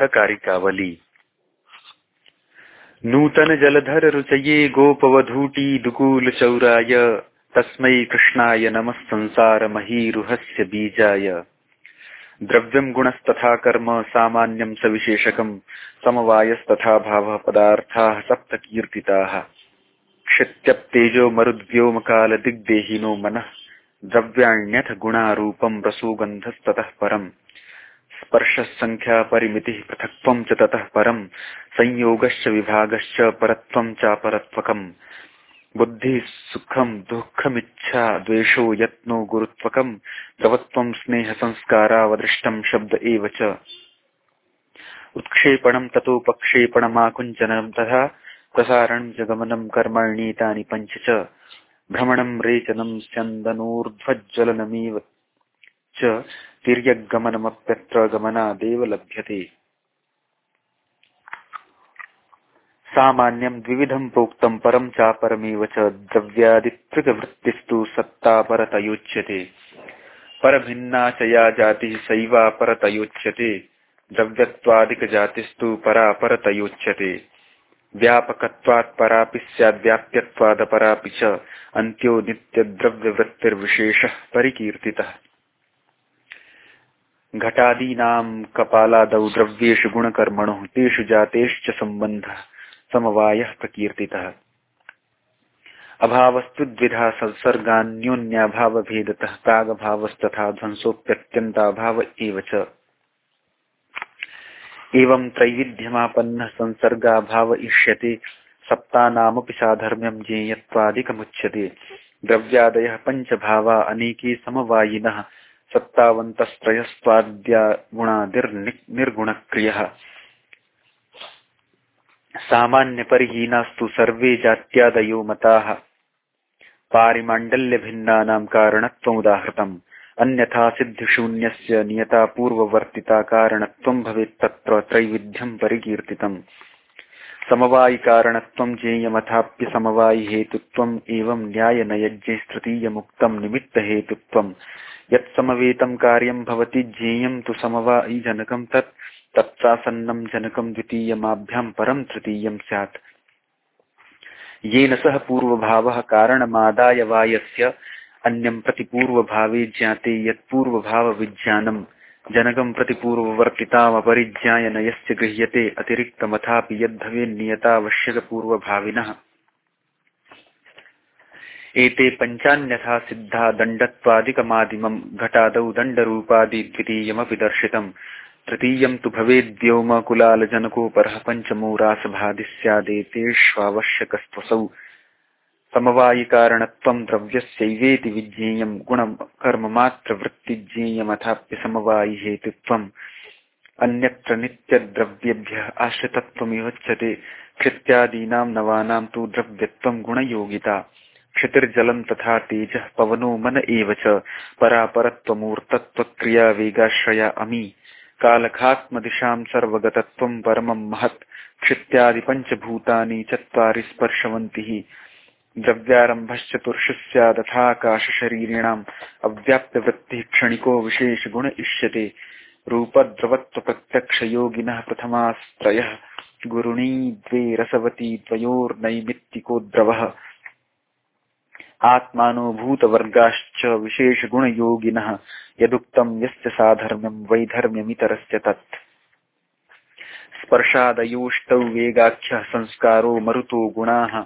अथ नूतन जलधर रुचये गोपवधूटी दुकूल चौराय, तस्मै कृष्णाय नमः संसार महीरुहस्य बीजाय। द्रव्यं गुणस्तथा कर्म, सामान्यं सविशेषकं समवायस्तथा भावः पदार्थाः सप्तकीर्तिताः। क्षित्यप्तेजो मरुद्व्योमकालदिग्देहिनो मनः, द्रव्याण्यथ गुणारूपं रसोगन्धस्ततः परम्। स्पर्शसङ्ख्या परिमितिः पृथक्त्वं च परम्, संयोगश्च विभागश्च परत्वं चापरत्वकम्। बुद्धिः सुखं, दुःखमिच्छा, द्वेषो यत्नो गुरुत्वकम् द्रवत्वं स्नेहसंस्कारावदृष्टं शब्द एव च। उत्क्षेपणं ततोपक्षेपणमाकुञ्चनं तथा प्रसारणं च गमनं कर्मण्येतानि पञ्च च। भ्रमणं रेचनं स्यन्दनोर्ध्वज्ज्वलनमेव च तिर्यगमनमप्यत्र गमनादेव लभ्यते। सामान्यं द्विविधं प्रोक्तं परं चापरमेव च द्रव्यादिपृगवृत्तिस्तु सत्तापरतयोच्यते। परभिन्ना च या जातिः सैवापरतयोच्यते द्रव्यत्वादिकजातिस्तु परापरतयोच्यते। व्यापकत्वात् परापि स्याद्व्याप्यत्वादपरापि च। अन्त्यो नित्यद्रव्यवृत्तिर्विशेषः परिकीर्तितः। घटादीनां कपालादौ द्रव्येषु गुणकर्मणो, तेषु जातेश्च सम्बन्धः, समवायः प्रकीर्तितः। अभावस्तु द्विधा संसर्गान्योन्याभावभेदतः प्रागभावस्तथा ध्वंसोऽप्यत्यन्ताभाव एव च। एवं त्रैविध्यमापन्नः संसर्गाभाव इष्यते, सप्तानामपि साधर्म्यं ज्ञेयत्वादिकमुच्यते। द्रव्यादयः पञ्चभावा अनेके समवायिनः सत्तावन्तस्त्रयस्त्वाद्या गुणादिर्निर्गुणक्रियः सामान्यपरिहीनास्तु सर्वे जात्यादयो मताः। पारिमाण्डल्यभिन्नानां कारणत्वमुदाहृतम्। अन्यथा सिद्धिशून्यस्य नियता पूर्ववर्तिता कारणत्वं भवेत् तत्र त्रैविध्यं परिकीर्तितम्। समवायिकारणत्वं ज्ञेयमथाप्य समवायिहेतुत्वम् एवं न्यायनयज्ञैस्तृतीयमुक्तं निमित्तहेतुत्वम्। यत्समवेतं कार्यं भवति ज्ञेयं तु समवायिजनकं तत् तत्सासन्नं जनकं द्वितीयमाभ्यां परं तृतीयं स्यात्। येन सह पूर्वभावः कारणमादाय वा यस्य अन्यं प्रति पूर्वभावे ज्ञाते यत्पूर्वभावविज्ञानम् जनकं प्रति पूर्ववर्तितामपरिज्ञायन यस्य गृह्यते अतिरिक्तमथापि यद्भवेन्नियतावश्यकपूर्वभाविनः एते पञ्चान्यथा सिद्धा दण्डत्वादिकमादिमम् घटादौ दण्डरूपादि द्वितीयमपि दर्शितम्। तृतीयं तु भवेद्व्योमकुलालजनकोपरः पञ्चमो रासभादि स्यादेतेष्वावश्यकस्त्वसौ समवायिकारणत्वं द्रव्यस्यैवेति विज्ञेयं गुणं कर्ममात्रवृत्तिज्ञेयमथाप्य समवायिहेतुत्वम्। अन्यत्र नित्यद्रव्येभ्यः आश्रितत्वमिवच्यते। क्षित्यादीनां नवानां तु द्रव्यत्वं गुणयोगिता। क्षितिर्जलं तथा तेजः पवनो मन एव च। परापरत्वमूर्तत्वक्रियावेगाश्रया अमी। कालखात्मदिशां सर्वगतत्वं परमं महत्। क्षित्यादिपञ्चभूतानि चत्वारि स्पर्शवन्तिः द्रव्यारम्भश्चतुर्षु स्यादथाकाशशरीरिणाम् अव्याप्तवृत्तिः क्षणिको विशेषगुण इष्यते। रूपद्रवत्वप्रत्यक्षयोगिनः प्रथमास्त्रयः। गुरुणी द्वे रसवती द्वयोर्नैमित्तिको द्रवः आत्मानो भूतवर्गाश्च विशेषगुणयोगिनः यदुक्तं यस्य साधर्म्यं वैधर्म्यमितरस्य तत्। स्पर्शादयोष्टौ वेगाख्यः संस्कारो मरुतो गुणाः।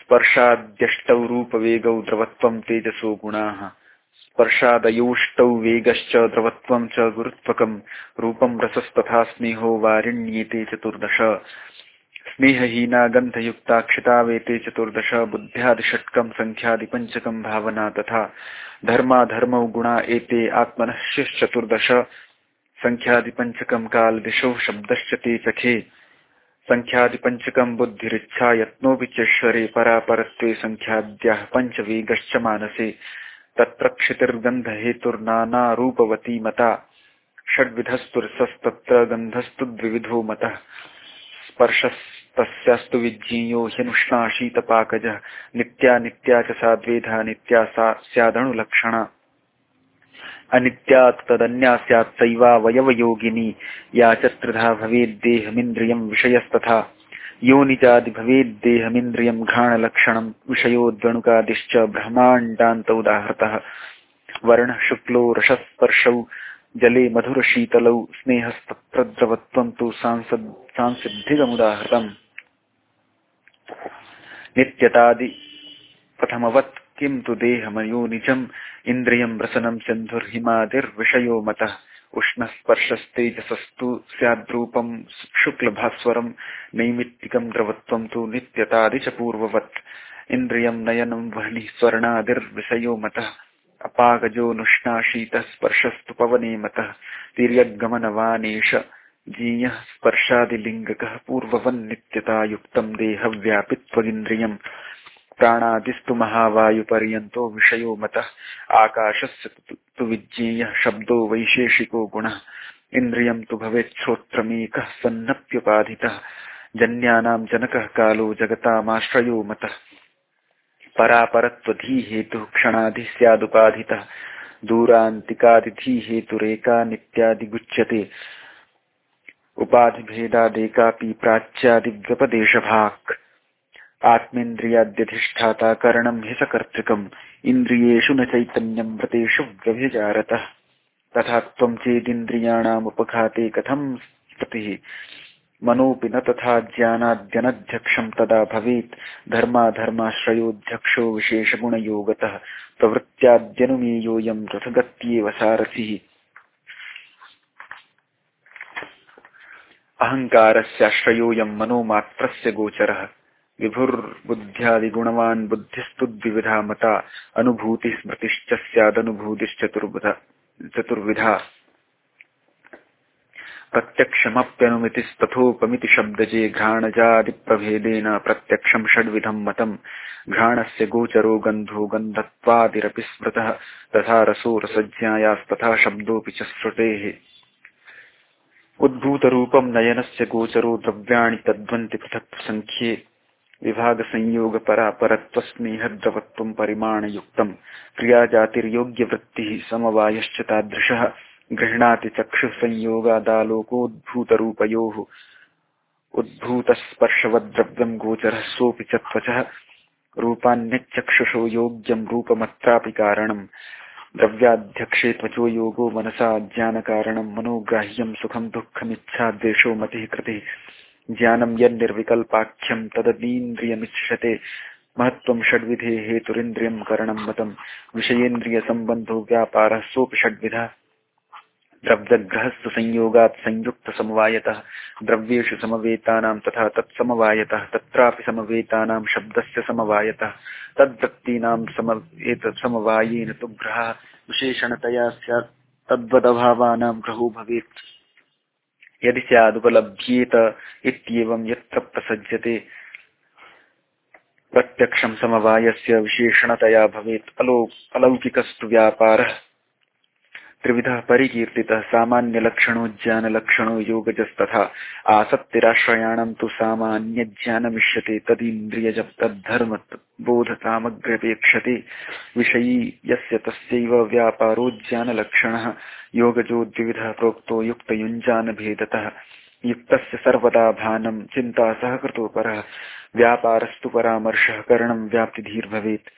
स्पर्शाद्यष्टौ रूपवेगौ द्रवत्वं तेजसो गुणाः। स्पर्शादयोष्टौ वेगश्च द्रवत्वं च गुरुत्वकम् रूपं रसस्तथा स्नेहो वारिण्येते चतुर्दश। स्नेहहीना गन्धयुक्ता क्षितावेते चतुर्दश बुद्ध्यादिषट्कं सङ्ख्यादिपञ्चकं भावना तथा धर्माधर्मौ गुणा एते आत्मनः शिश्चतुर्दश सङ्ख्यादिपञ्चकं कालदिशौ शब्दश्च ते चखे सङ्ख्यादिपञ्चकं बुद्धिरिच्छा यत्नोऽपि चेश्वरे परापरत्वे सङ्ख्याद्याः पञ्चवेगश्च मानसे। तत्र क्षितिर्गन्धहेतुर्नानारूपवती मता। षड्विधस्तु रसस्तत्र गन्धस्तु द्विविधो मतः स्पर्शस्तस्यास्तु विज्ञेयो ह्यनुष्णा शीतपाकजः नित्या नित्या च सा नित्या सा स्यादणुलक्षणा। अनित्या तदन्या स्यात् सैवावयवयोगिनी या च त्रिधा भवेद्देहमिन्द्रियं विषयस्तथा। योनिचादि भवेद्देहमिन्द्रियं घ्राणलक्षणं विषयोद्वणुकादिश्च ब्रह्माण्डान्त उदाहृतः वर्णः, शुक्लो, रसस्पर्शौ, जले मधुरशीतलौ स्नेहस्तत्र तु सांसिद्धिकमुदाहृतम् नित्यतादि। प्रथमवत् किं तु देहमयोनिजम् इन्द्रियं रसनं सिन्धुर्हिमादिर्विषयो मतः। उष्णस्पर्शस्तेजसस्तु स्याद्रूपं शुक्लभास्वरं, नैमित्तिकं द्रवत्वं तु नित्यतादि च पूर्ववत्। इन्द्रियं नयनं वह्निः स्वर्णादिर्विषयो मतः। अपागजो शीतः स्पर्शस्तु पवने मतः। तिर्यगमनवानेश जीयः स्पर्शादिलिङ्गकः पूर्ववन्नित्यतायुक्तं देहव्यापित्वगिन्द्रियम् प्राणादिस्तु महावायुपर्यन्तो विषयो मतः, आकाशस्य तु विज्ञेयः शब्दो वैशेषिको गुणः। इन्द्रियं तु भवेत् श्रोत्रमेकः सन्नप्युपाधितः। जन्यानां जनकः कालो जगतामाश्रयो मतः। परापरत्वधी हेतु क्षणाधि स्यादुपाधितः दूरान्तिकादिधि हेतुरेका नित्यादिगुच्यते। उपाधिभेदादेकापि प्राच्यादिव्यपदेशभाक् आत्मेन्द्रियाद्यधिष्ठाता करणं हि सकर्तृकम्, इन्द्रियेषु न चैतन्यं व्रतेषु व्यभिचारतः। तथा त्वं चेदिन्द्रियाणामुपघाते कथं स्थितिः? मनोऽपि न तथा ज्ञानाद्यनध्यक्षं तदा भवेत्। धर्माधर्माश्रयोऽध्यक्षो विशेषगुणयोगतः। प्रवृत्त्याद्यनुमेयोऽयं रथगत्येव सारथिः। अहङ्कारस्याश्रयोऽयं मनोमात्रस्य गोचरः। विभुर्बुद्ध्यादिगुणवान् बुद्धिस्तुद्विविधा मता अनुभूतिः स्मृतिश्च स्यादनुभूतिश्चतुर्विधा चतुर्विधा प्रत्यक्षमप्यनुमितिस्तथोपमिति शब्दजे घ्राणजादिप्रभेदेन प्रत्यक्षं षड्विधं मतम्। घ्राणस्य गोचरो गन्धो गन्धत्वादिरपि स्मृतः। तथा रसो रसज्ञायास्तथा शब्दोऽपि च श्रुतेः उद्भूतरूपं नयनस्य गोचरो द्रव्याणि तद्वन्ति पृथक् सङ्ख्ये विभागसंयोगपरापरत्वस्नेहद्रवत्वं परिमाणयुक्तम् क्रियाजातिर्योग्यवृत्तिः समवायश्च तादृशः। गृह्णाति चक्षुसंयोगादालोकोद्भूतरूपयोः। उद्भूतस्पर्शवद्रव्यम् गोचरः सोऽपि च त्वचः। रूपान्यच्चक्षुषो योग्यम् रूपमत्रापि कारणम्। द्रव्याध्यक्षे त्वचो योगो मनसा ज्ञानकारणम् मनोग्राह्यम् सुखम् दुःखमिच्छा द्वेषो मतिः कृतिः। ज्ञानम् यन्निर्विकल्पाख्यम् तदनीन्द्रियमिच्छते महत्त्वम् षड्विधे हेतुरिन्द्रियम् करणम् मतम्। विषयेन्द्रियसम्बन्धो व्यापारः सोऽपि षड्विधः। द्रव्यग्रहस्तु संयोगात् संयुक्तसमवायतः द्रव्येषु समवेतानां तथा तत्समवायतः तत्रापि समवेतानां शब्दस्य समवायतः तद्वृत्तीनां समवायेन तु विशेषणतया स्यात्, तद्वदभावानां ग्रहो भवेत्। यदि स्यादुपलभ्येत इत्येवं यत्र प्रसज्यते, प्रत्यक्षं समवायस्य विशेषणतया भवेत्, अलौ, अलौकिकस्तु व्यापारः। त्रिविधः परिकीर्तितः सामान्यलक्षणो ज्ञानलक्षणो योगजस्तथा। आसक्तिराश्रयाणं तु सामान्यज्ञानमिष्यते तदीन्द्रियज तद्धर्म बोधसामग्र्यपेक्षते विषयी यस्य तस्यैव ज्ञानलक्षणः योगजो द्विविधः प्रोक्तो युक्तयुञ्जानभेदतः। युक्तस्य सर्वदा भानं, चिन्ता सहकृतो परः व्यापारस्तु परामर्शः, करणं व्याप्तिधीर्भवेत्।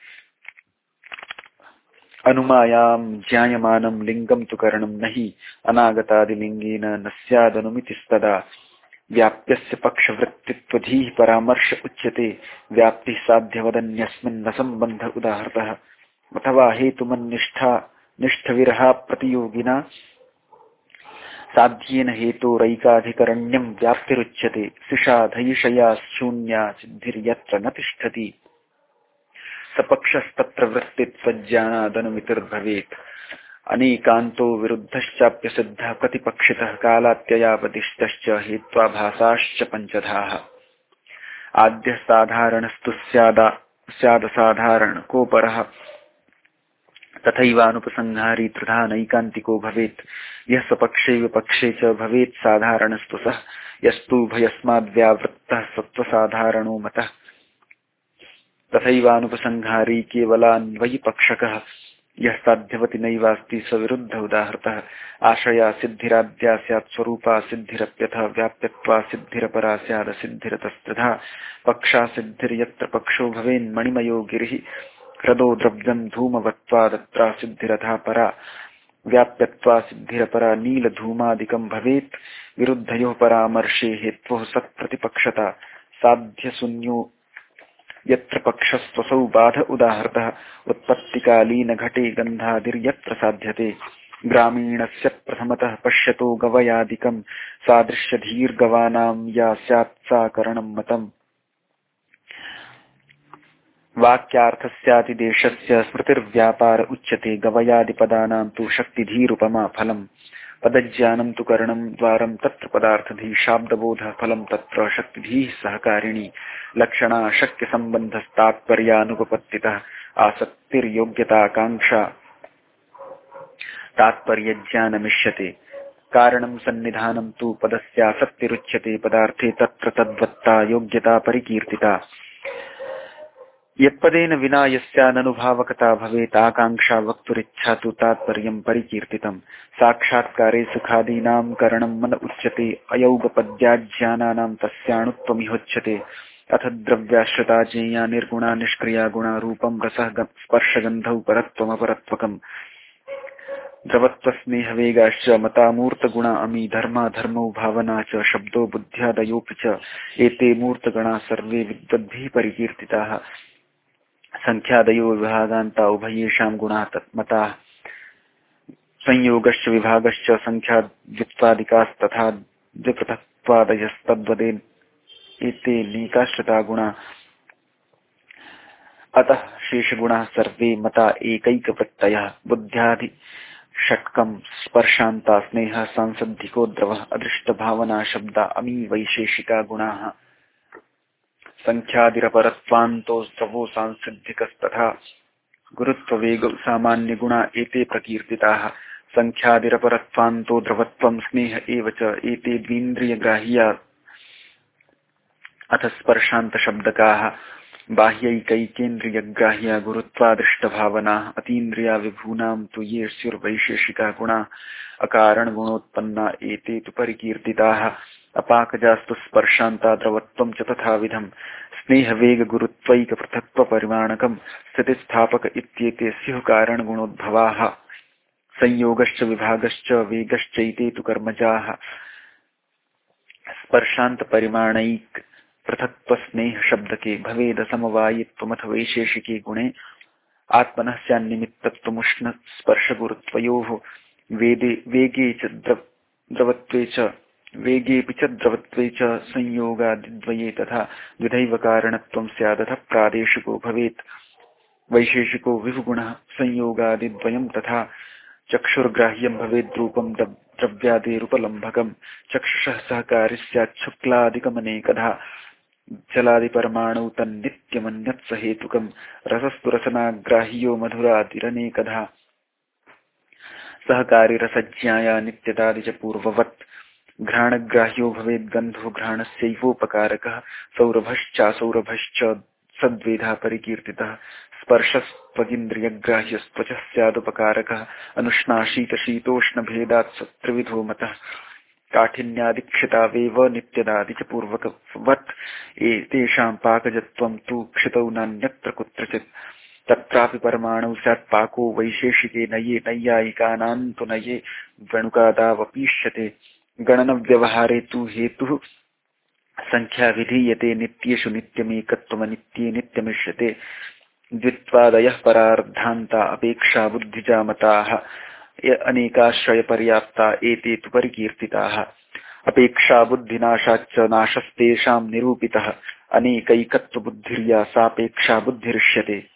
अनुमायां, ज्ञायमानं लिङ्गं तु करणं न हि अनागतादिलिङ्गेन न स्यादनुमितिस्तदा। व्याप्यस्य पक्षवृत्तित्वधीः परामर्श उच्यते। व्याप्तिः साध्यवदन्यस्मिन् न सम्बन्ध उदाहृतः। अथवा हेतुमन्निष्ठा, निष्ठविरहा प्रतियोगिना। साध्येन हेतोरैकाधिकरण्यं व्याप्तिरुच्यते। सिषाधयिषया शून्या सिद्धिर्यत्र न तिष्ठति। सपक्षस्तत्र वृत्तित्वज्ञानादनुमितिर्भवेत् अनेकान्तो विरुद्धश्चाप्यसिद्धः प्रतिपक्षितः कालात्ययापदिष्टश्च हेत्वाभासाश्च पञ्चधाः। आद्यः साधारणस्तु स्यादा स्यादसाधारणकोपरः तथैवानुपसंहारी त्रिधा नैकान्तिको भवेत्। यः स्वपक्षे विपक्षे च भवेत् साधारणस्तु सः। यस्तुभयस्माद्व्यावृत्तः सत्त्वसाधारणो मतः। तथैवानुपसंहारी केवलान्वयिपक्षकः। यः साध्यवति नैवास्ति सविरुद्ध आशया सिद्धिराद्या स्यात् स्वरूपा सिद्धिरप्यथ, व्याप्यत्वा सिद्धिरपरा स्यादसिद्धिरतस्तथा पक्षा सिद्धिर्यत्र पक्षो भवेन्मणिमयो गिरिः। ह्रदो द्रव्यम् धूमवत्वादत्रा सिद्धिरथा परा। व्याप्यत्वा सिद्धिरपरा नीलधूमादिकम् भवेत्। विरुद्धयोः परामर्शे हेत्वः सत्प्रतिपक्षता। साध्यशून्यो यत्र पक्षस्त्वसौ बाध उदाहृतः उत्पत्तिकालीनघटे गन्धादिर्यत्र साध्यते। ग्रामीणस्य प्रथमतः पश्यतो गवयादिकम् सादृश्यधीर्गवानाम् या स्यात् सा करणम् मतम्। वाक्यार्थस्यातिदेशस्य स्मृतिर्व्यापार उच्यते, गवयादिपदानां तु शक्तिधीरुपमा फलम्। पदज्ञानं तु करणं द्वारं तत्र पदार्थधी शाब्दबोधः फलं तत्र शक्तिधीः सहकारिणी। लक्षणा शक्यसम्बन्धस्तात्पर्यानुपपत्तितः आसक्तिर्योग्यताकाङ्क्षा। तात्पर्यज्ञानमिष्यते। कारणं सन्निधानं तु पदस्यासक्तिरुच्यते, पदार्थे तत्र तद्वत्ता योग्यता परिकीर्तिता। यत्पदेन विना यस्याननुभावकता भवेत्, आकाङ्क्षा वक्तुरिच्छा तु तात्पर्यम् परिकीर्तितम् साक्षात्कारे सुखादीनां करणं मन उच्यते, अयौगपद्याज्ञानानां तस्याणुत्वमिहोच्यते अथ द्रव्याश्रिता ज्ञेया निर्गुणा निष्क्रिया गुणा रूपं रसः स्पर्शगन्धौ परत्वमपरत्वकम्। द्रवत्वस्नेहवेगाश्च मतामूर्तगुणा अमी धर्मा धर्मौ भावना च शब्दो बुद्ध्यादयोऽपि च। एते मूर्तगणा सर्वे विद्वद्भिः परिकीर्तिताः। संख्यादयो विभागान्ता उभयेषां गुणाः तत्मताः संयोगश्च विभागश्च संख्याद्वित्वादिकास्तथा द्विपृथक्त्वादयस्तद्वदेन एते नीकाश्रिता गुणा अतः शेषगुणाः सर्वे मता एकैकवृत्तयः। बुद्ध्यादि षट्कम् स्पर्शान्ता स्नेहः सांसद्धिको द्रवः। अदृष्टभावना शब्दा अमी वैशेषिका गुणाः। सङ्ख्यादिरपरत्वान्तो स्रवो सांसिद्धिकस्तथा। गुरुत्ववेग सामान्यगुणा एते प्रकीर्तिताः। सङ्ख्यादिरपरत्वान्तो द्रवत्वं स्नेह एव च एते द्वीन्द्रियग्राह्या अथ स्पर्शान्तशब्दकाः। बाह्यैकैकेन्द्रियग्राह्या गुरुत्वादृष्टभावनाः। अतीन्द्रिया विभूनां तु ये स्युर्वैशेषिका गुणा। अकारणगुणोत्पन्ना एते तु परिकीर्तिताः। अपाकजास्तु स्पर्शान्ता द्रवत्वं च तथाविधम् स्नेहवेगगुरुत्वैकपृथक्त्वपरिमाणकम् स्थितिस्थापक इत्येते स्युः कारणगुणोद्भवाः। संयोगश्च विभागश्च वेगश्चैते तु कर्मजाः। स्पर्शान्तपरिमाणैक पृथक्त्वस्नेह शब्दके भवेद समवायित्वमथ वैशेषिके गुणे आत्मनः स्यान्निमित्तत्वमुष्ण स्पर्शगुरुत्वयोः वेदे वेगे च द्रव द्रवत्वे च च द्रवत्वे संयोगादिद्वये तथा द्विधैव कारणत्वं स्यादथ प्रादेशिको भवेत्। वैशेषिको विभुगुणः संयोगादिद्वयं तथा चक्षुर्ग्राह्यं भवेद्रूपं द्रव्यादिरुपलम्भकम्। चक्षुषः सहकारि स्यात् शुक्लादिकमनेकधा। जलादिपरमाणु तन्नित्यमन्यत् सहेतुकम् रसस्तु रसनाग्राह्यो मधुरादिरनेकधा। सहकारी रसज्ञाया नित्यतादि च पूर्ववत्। घ्राणग्राह्यो भवेद्गन्धो घ्राणस्यैवोपकारकः, सौरभश्चासौरभश्च सद्वेधा परिकीर्तितः, स्पर्शस्त्वगिन्द्रियग्राह्यस्त्वचः स्यादुपकारकः, अनुष्णाशीतशीतोष्णभेदात् सत्रिविधो मतः, काठिन्यादिक्षितावेव नित्यदादि च पूर्वकवत् एतेषां पाकजत्वं तु क्षितौ नान्यत्र कुत्रचित्। तत्रापि परमाणु स्यात् पाको वैशेषिके नये नैयायिकानां तु नये, वणुकादावपीष्यते। गणनव्यवहारे तु हेतुः संख्या विधीयते नित्येषु नित्यमेकत्वमनित्ये नित्यमिष्यते। द्वित्वादयः परार्धान्ता अपेक्षा बुद्धिजामताः अनेकाश्रयपर्याप्ता एते तु परिकीर्तिताः। अपेक्षा बुद्धिनाशाच्च नाशस्तेषां निरूपितः, अनेकैकत्वबुद्धिर्या सापेक्षा बुद्धिरिष्यते।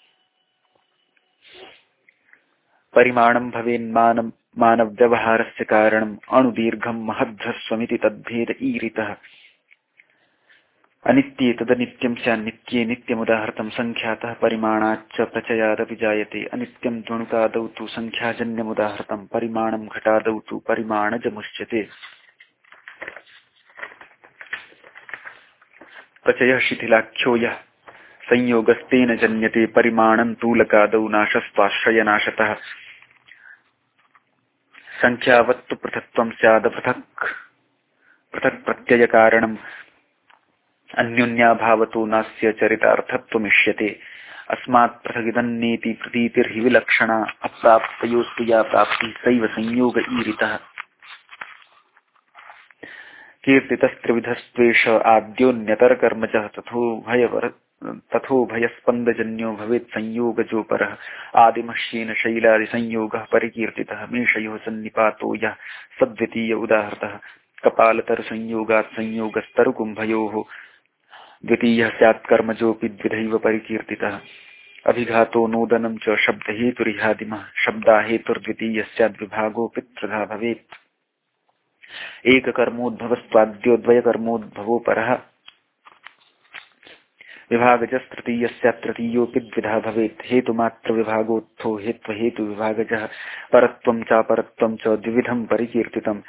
परिमाणं भवेन्मानं मानव्यवहारस्य कारणम् अणुदीर्घं महद्ध्रस्वमिति तद्भेद ईरितः। अनित्ये तदनित्यं स्यान्नित्ये नित्यमुदाहृतं सङ्ख्यातः परिमाणाच्च प्रचयादपि जायते। अनित्यं द्वणुकादौ तु परिमाणं घटादौ तु परिमाणजमुच्यते प्रचयः शिथिलाख्यो यः। संयोगस्तेन जन्यते परिमाणं तूलकादौ नाशस्त्वाश्रयनाशतः सङ्ख्यावत्तु पृथक्त्वं स्याद पृथक्। पृथक् प्रत्ययकारणम् अन्योन्याभावतो नास्य चरितार्थत्वमिष्यते। अस्मात् पृथगिदन्नेति प्रतीतिर्हि विलक्षणा अप्राप्तयोस्तु या प्राप्तिः सैव संयोग ईरितः। कीर्तितस्त्रिविधस्त्वेष आद्योन्यतरकर्म च तथोभयवर तथोभयस्पन्दजन्यो भवेत् संयोगजो परः आदिमश्येन शैलादिसंयोगः परिकीर्तितः। मेषयोः सन्निपातो यः सद्वितीय उदाहृतः। कपालतरसंयोगात् संयोगस्तरुकुम्भयोः। द्वितीयः स्यात् कर्मजोऽपि द्विधैव परिकीर्तितः। अभिघातो नोदनं च शब्दहेतुरिहादिमः। शब्दाहेतुर्द्वितीयः स्याद्विभागोऽपि त्रिधा भवेत्। एककर्मोद्भवस्त्वाद्यो द्वयकर्मोद्भवो परः। विभागजस्तृतीयस्यात्तृतीयोऽपि द्विधा भवेत्। हेतुमात्रविभागोत्थो हेत्वहेतुविभागजः परत्वं चापरत्वं च द्विविधं परिकीर्तितम्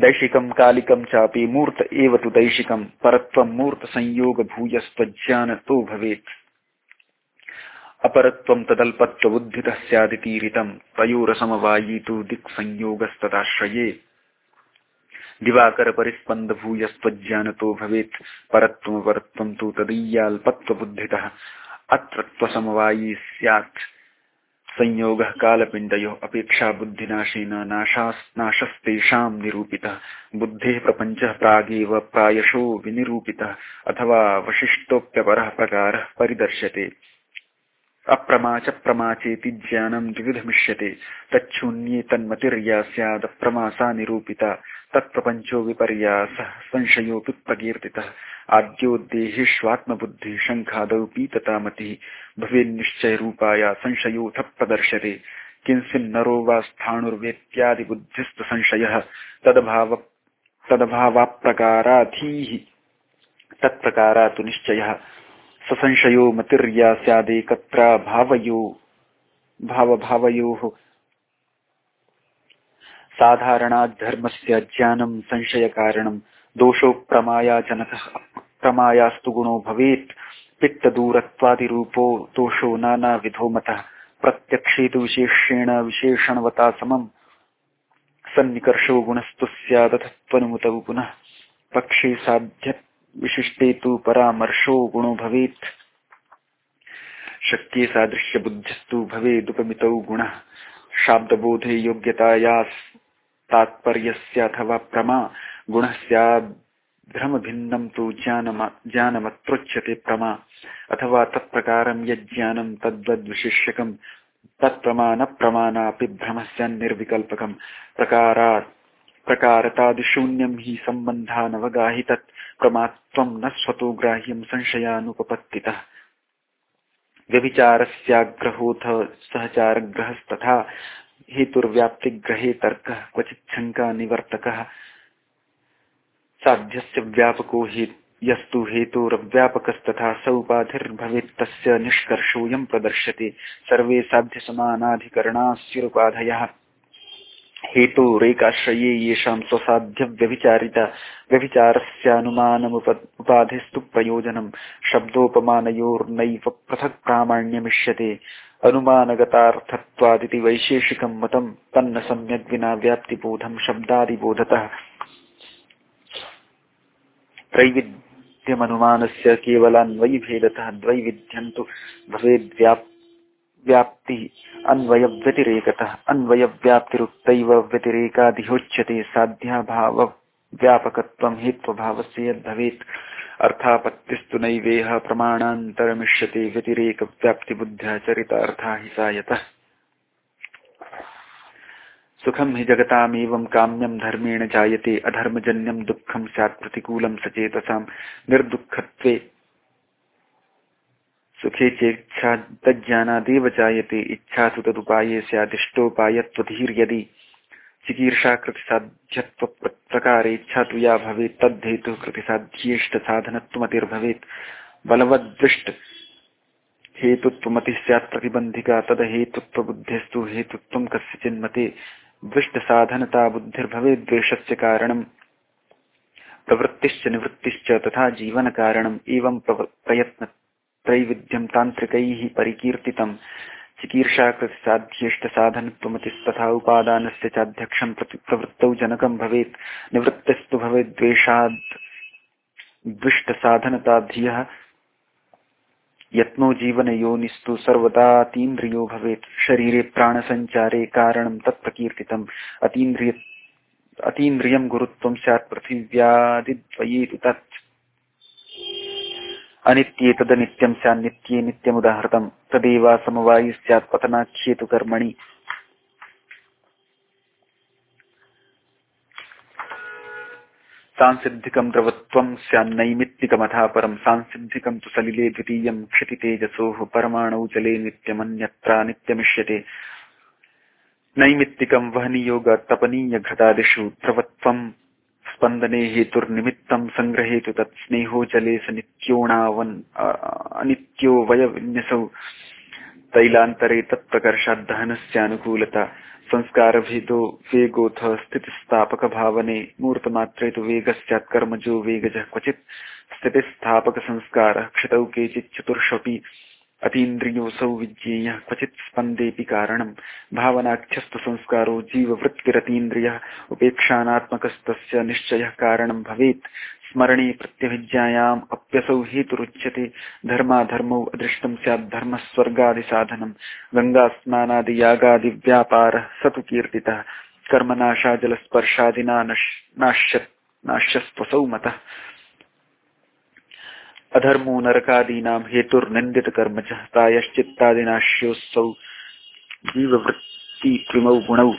दैशिकं कालिकं चापि मूर्त एव तु दैशिकं। परत्वं मूर्तसंयोगभूयस्त्वज्ञानतो भवेत्। अपरत्वं तदल्पत्वबुद्धितः स्यादितीरितं। तयोरसमवायी तु दिक्संयोगस्तदाश्रये। दिवाकर परिस्पंद भूयस्त्वज्ञानतो भवेत्। परत्वमपरत्वं तु तदीयाल्पत्वबुद्धितः। अत्रत्वसमवायी स्यात्। संयोगः कालपिण्डयोः अपेक्षा बुद्धिनाशेन नाशस्तेषां निरूपितः। बुद्धेः प्रपञ्चः प्रागेव प्रायशो विनिरूपितः। अथवा वशिष्ठोऽप्यपरः प्रकारः परिदर्श्यते। अप्रमा च प्रमा चेति ज्ञानं द्विविधमिष्यते। तच्छून्ये तन्मतिर्या स्यादप्रमासा निरूपिता। तत्प्रपञ्चो विपर्यासः संशयोऽपि प्रकीर्तितः। आद्योद्देहेष्वात्मबुद्धिः शङ्खादौ पीतता मतिः भवेन्निश्चयरूपाया संशयोऽथ प्रदर्श्यते किंसिन्नरो वा स्थाणुर्वेत्यादिबुद्धिस्तु संशयः तदभाव तदभावाप्रकाराधीः। तत्प्रकारा तु निश्चयः। ससंशयो मतिर्या स्यादेकत्रा भावयो, भावभावयोः। साधारणाद्धर्मस्य ज्ञानं संशयकारणं, दोषो प्रमायाजनकः प्रमायास्तु गुणो भवेत्। पित्तदूरत्वादिरूपो दोषो नानाविधो मतः। प्रत्यक्षे तु विशेषेण विशेषणवता समम्। सन्निकर्षो गुणस्तु स्यादथत्वनुमतौ पुनः। पक्षे साध्य विशिष्टे तु परामर्शो गुणो भवेत्। शक्ये सादृश्यबुद्धिस्तु भवेदुपमितौ गुणः। शाब्दबोधे योग्यतायास् तात्पर्यस्याथवा प्रमा गुणः स्याद्भ्रमभिन्नं तु ज्ञानमत्रोच्यते प्रमा। अथवा तत्प्रकारं यज्ज्ञानं तद्वद्विशिष्यकं, तत्प्रमाणप्रमाणापि भ्रमः स्यान्निर्विकल्पकम् प्रकारात् प्रकारतादिशून्यं हि सम्बन्धानवगाहि तत् प्रमात्वं न स्वतो ग्राह्यं संशयानुपपत्तितः। व्यभिचारस्याग्रहोऽथ सहचारग्रहस्तथा हेतुर्व्याप्तिग्रहे तर्कः, क्वचित् शङ्का निवर्तकः। साध्यस्य व्यापको हे, यस्तु हेतुरव्यापकस्तथा स उपाधिर्भवेत् तस्य निष्कर्षोऽयं प्रदर्श्यते सर्वे साध्यसमानाधिकरणास्युरुपाधयः हेतोरेकाश्रये येषां स्वसाध्यव्यभिचारिता व्यभिचारस्यानुमानमुपाधिस्तु प्रयोजनं। शब्दोपमानयोर्नैव पृथक् प्रामाण्यमिष्यते। अनुमानगतार्थत्वादिति वैशेषिकं मतं तन्न सम्यग्विना व्याप्तिबोधं शब्दादिबोधतः। त्रैविध्यमनुमानस्य केवलान्वयिभेदतः द्वैविध्यं तु भवेद्व्याप् व्याप्तिः अन्वयव्यतिरेकतः। अन्वयव्याप्तिरुक्तैव व्यतिरेकादिहोच्यते साध्याभाव व्यापकत्वं हेत्वभावस्य यद्भवेत्। अर्थापत्तिस्तु नैवेह प्रमाणान्तरमिष्यते व्यतिरेकव्याप्तिबुद्ध्या चरितार्था हि सुखम हि जगतामेवं काम्यं धर्मेण जायते, अधर्मजन्यं दुःखं स्यात् प्रतिकूलं सचेतसां। निर्दुःखत्वे सुखे चेच्छा तज्ज्ञानादेव जायते इच्छा तु तदुपाये स्यादिष्टोपायत्वधीर्यदि चिकीर्षाकृतिसाध्यत्वप्रकारेच्छा तु या भवेत्, तद्धेतुः कृतिसाध्येष्टसाधनत्वमतिर्भवेत्। बलवद्दृष्ट। हेतुत्वमतिः स्यात् प्रतिबन्धिका, तदहेतुत्वबुद्धिस्तु हेतुत्वं कस्यचिन्मते दृष्टसाधनता बुद्धिर्भवेद्वेषस्य कारणम्। प्रवृत्तिश्च निवृत्तिश्च तथा जीवनकारणम्। एवं प्रयत्न त्रैविध्यं तान्त्रिकैः परिकीर्तितम् चिकीर्षाकृतिसाध्येष्टसाधनत्वमतिस्तथा उपादानस्य चाध्यक्षं प्रवृत्तौ जनकं भवेत्। निवृत्तिस्तु भवेद्वेषाद् द्विष्टसाधनताधियः। यत्नो जीवनयोनिस्तु सर्वदातीन्द्रियो भवेत्। शरीरे प्राणसञ्चारे कारणं तत्प्रकीर्तितम्। अतीन्द्रिय अतीन्द्रियं गुरुत्वं स्यात् पृथिव्यादिद्वये तत्। अनित्ये तदनित्यं स्यान्नित्ये नित्यमुदाहृतम् तदेव समवायि स्यात् पतनाख्येतु कर्मणि। सांसिद्धिकं द्रवत्वं स्यान्नैमित्तिकमथा परं सांसिद्धिकं तु सलिले द्वितीयं क्षितितेजसोः परमाणौ जले नित्यमन्यत्रा नित्यमिष्यते। नैमित्तिकं वहनीयोगतपनीयघटादिषु द्रवत्वं स्पन्दने हेतुर्निमित्तं सङ्ग्रहेतु तत् स्नेहो जले स नित्योणावन् अनित्यो वयविन्यसौ। तैलान्तरे तत्प्रकर्षाद्दहनस्यानुकूलता संस्कारभेदो वेगोऽथ स्थितिस्थापकभावने, मूर्तमात्रे तु वेगस्यात् कर्मजो वेगजः क्वचित्, स्थितिस्थापकसंस्कारः क्षितौ केचित् चतुर्ष्वपि अतीन्द्रियोऽसौ विज्ञेयः क्वचित् स्पन्देऽपि कारणम्। भावनाख्यस्तु संस्कारो जीववृत्तिरतीन्द्रियः, उपेक्षानात्मकस्तस्य निश्चयः कारणं भवेत्। स्मरणे प्रत्यभिज्ञायाम् अप्यसौ हेतुरुच्यते। धर्माधर्मौ अदृष्टं स्यात् धर्मस्वर्गादिसाधनम्। गङ्गास्नानादियागादिव्यापारः स तु कीर्तितः। कर्मनाशाजलस्पर्शादिना नाश्य नाश्यस्त्वसौ मतः। अधर्मो नरकादीनां हेतुर्निन्दितकर्म च प्रायश्चित्तादिनाश्योऽसौ जीववृत्तिकृमौ गुणौ।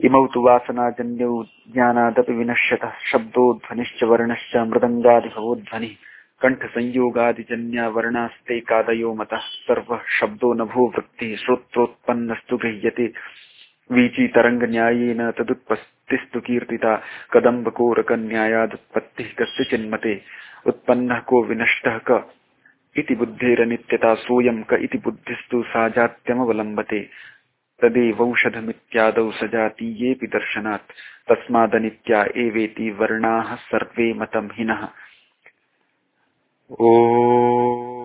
इमौ तु वासनाजन्यौ ज्ञानादपि विनश्यतः। शब्दोध्वनिश्च वर्णश्च मृदङ्गादिभवोध्वनिः। कण्ठसंयोगादिजन्या वर्णास्ते कादयो मतः सर्वः शब्दो नभो वृत्तिः श्रोत्रोत्पन्नस्तु गृह्यते। वीचितरङ्गन्यायेन तदुत्पत्तिस्तु कीर्तिता। कदम्बकोरकन्यायादुत्पत्तिः कस्य चिन्मते? उत्पन्नः को विनष्ट क। इति बुद्धेरनित्यता सोऽयं क इति बुद्धिस्तु सा जात्यमवलम्बते तदेवौषधमित्यादौ सजातीयेऽपि दर्शनात्। तस्मादनित्या एवेति वर्णाः सर्वे मतं हिनः। ओ